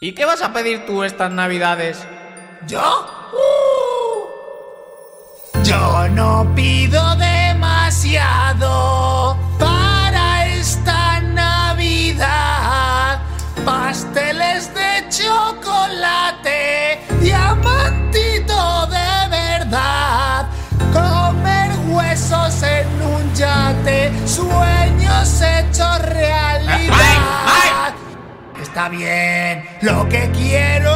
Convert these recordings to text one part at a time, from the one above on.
¿Y qué vas a pedir tú estas navidades? ¿Yo? ¡Uh! Yo no pido demasiado para esta Navidad. Pasteles de chocolate, diamantito de verdad, comer huesos en un yate. bien. Lo que quiero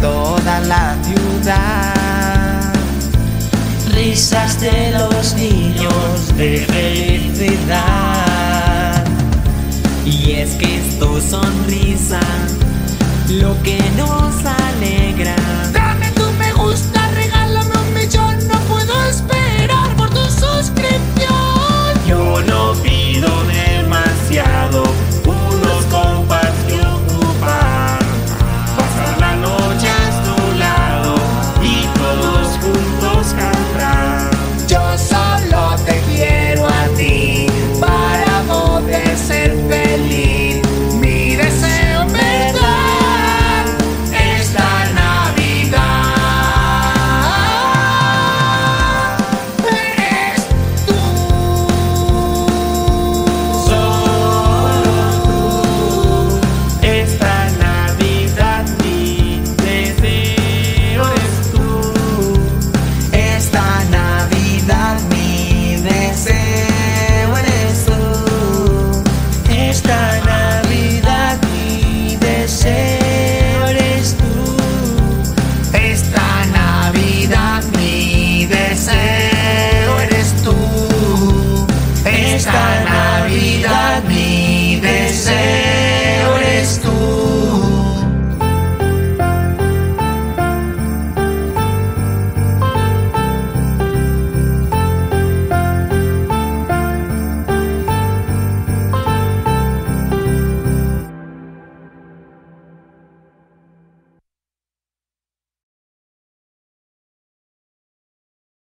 toda la ciudad. Risas de los niños de time